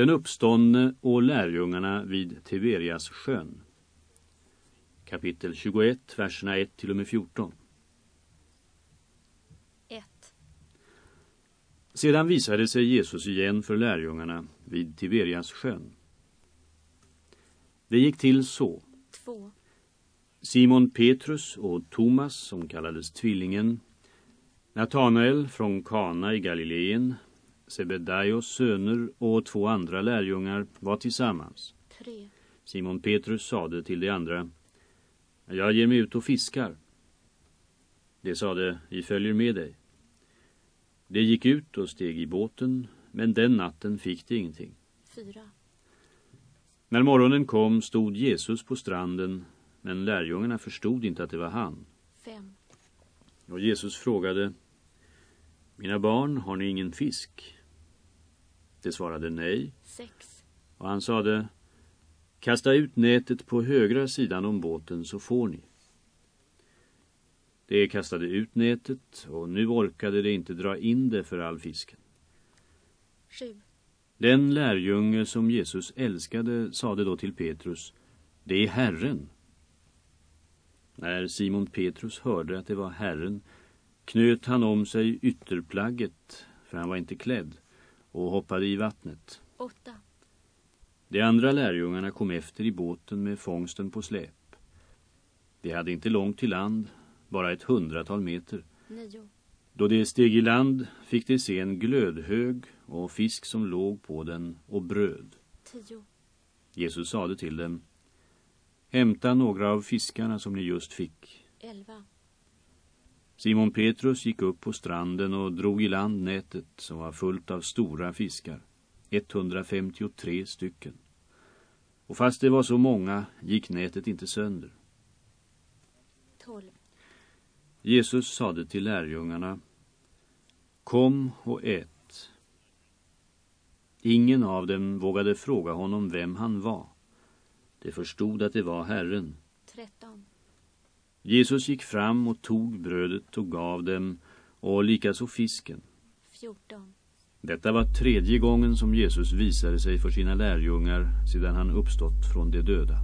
Den uppståndne och lärjungarna vid Tiberias sjön. Kapitel 21, verserna 1 till och med 14. 1. Sedan visade sig Jesus igen för lärjungarna vid Tiberias sjön. Det gick till så. 2. Simon Petrus och Thomas, som kallades Tvillingen, Natanael från Kana i Galileen, Sebedaios söner och två andra lärjungar var tillsammans. 3. Simon Petrus sade till de andra, jag ger mig ut och fiskar. De sade, vi följer med dig. De gick ut och steg i båten, men den natten fick de ingenting. 4. När morgonen kom stod Jesus på stranden, men lärjungarna förstod inte att det var han. 5. Och Jesus frågade, mina barn, har ni ingen fisk? De svarade nej, 6. och han sade, kasta ut nätet på högra sidan om båten så får ni. De kastade ut nätet och nu orkade de inte dra in det för all fisken. 7. Den lärjunge som Jesus älskade sade då till Petrus, det är Herren. När Simon Petrus hörde att det var Herren knöt han om sig ytterplagget, för han var inte klädd, och hoppade i vattnet. 8. De andra lärjungarna kom efter i båten med fångsten på släp. De hade inte långt till land, bara ett hundratal meter. 9. Då de steg i land fick de se en glödhög och fisk som låg på den och bröd. 10. Jesus sade till dem, hämta några av fiskarna som ni just fick. 11. Simon Petrus gick upp på stranden och drog i land nätet som var fullt av stora fiskar. 153 stycken. Och fast det var så många gick nätet inte sönder. 12. Jesus sade till lärjungarna Kom och ät. Ingen av dem vågade fråga honom vem han var. De förstod att det var Herren. 13. Jesus gick fram och tog brödet och gav dem och likaså fisken. 14. Detta var tredje gången som Jesus visade sig för sina lärjungar sedan han uppstått från de döda.